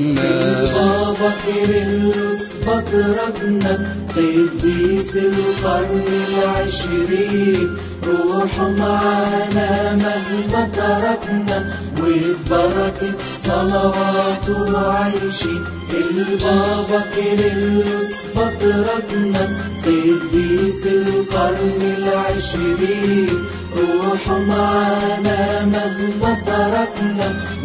بابا كيرلس بطركنا قديس القرن العشرين روح معانا مهما تركنا وببركة صلواته عايشين البابا كيرلس بطركنا قديس القرن العشرين روح معانا مهما تركنا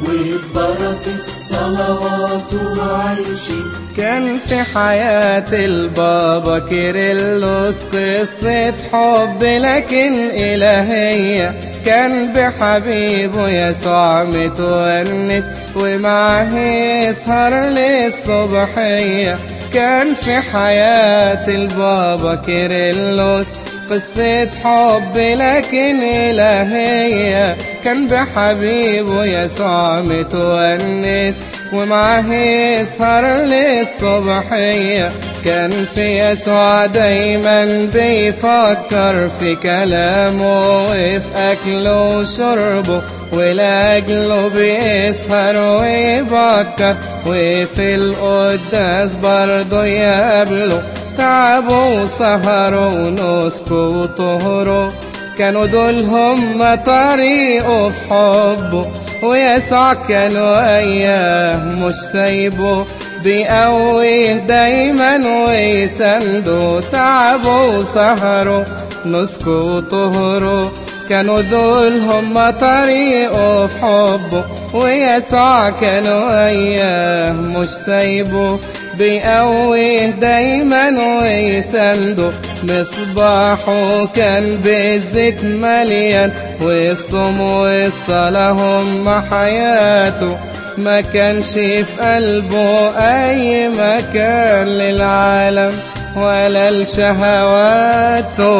وببركة صلواته عايشين كان في حياة البابا كيرلس قصة حب لكن إلهية. كان بحبيبه يسوع متونس ومعه يسهر للصبحية. كان في حياة البابا كيرلس قصة حب لكن إلهية. كان بحبيبه يسوع متونس ومعه يسهر للصبحية. كان في يسوع دايما بيفكر في كلامه وفي أكله وشربه ولأجله بيسهر ويبكر. وفي القداس برضه يقابله تعبوا وسهروا ونسكوا وطهروا كانوا دول هم طريقه في حبه ويسوع كانوا اياه مش سايبه بيقويه دايما ويسنده تعبوا وسهروا نسكوا وطهروا كانوا دول هم طريقه في حبه ويسوع كانوا اياه مش سايبه بيقويه دايما ويسنده مصباحه كان بالزيت مليان. والصوم والصلاة هم حياته. ما كانش في قلبه أي مكان للعالم ولا لشهواته.